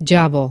java.